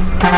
you